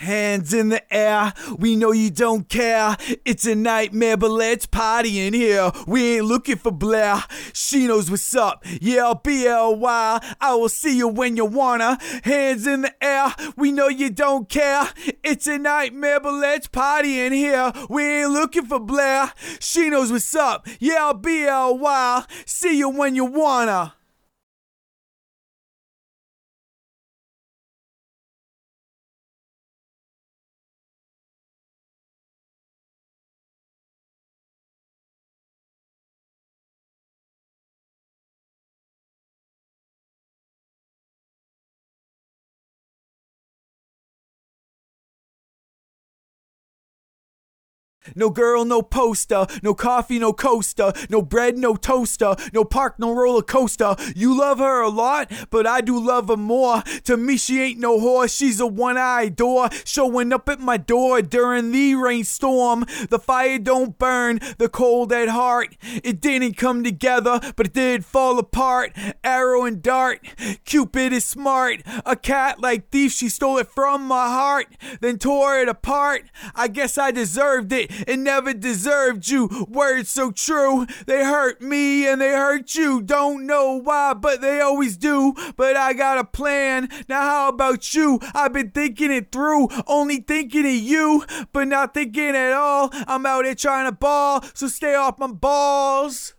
Hands in the air, we know you don't care. It's a nightmare, but let's party in here. We ain't looking for Blair. She knows what's up. Yeah, while. I will see you when you wanna. Hands in the air, we know you don't care. It's a nightmare, but let's party in here. We ain't looking for Blair. She knows what's up. Yeah, while. See you when you wanna. No girl, no poster, no coffee, no coaster, no bread, no toaster, no park, no roller coaster. You love her a lot, but I do love her more. To me, she ain't no horse, she's a one eyed door, showing up at my door during the rainstorm. The fire don't burn, the cold at heart. It didn't come together, but it did fall apart. Arrow and dart, Cupid is smart. A cat like thief, she stole it from my heart, then tore it apart. I guess I deserved it and never deserved you. Words so true, they hurt me and they hurt you. Don't know why, but they always do. But I got a plan. Now, how about you? I've been thinking it through, only thinking of you, but not thinking at all. I'm out here trying to ball, so stay off my balls.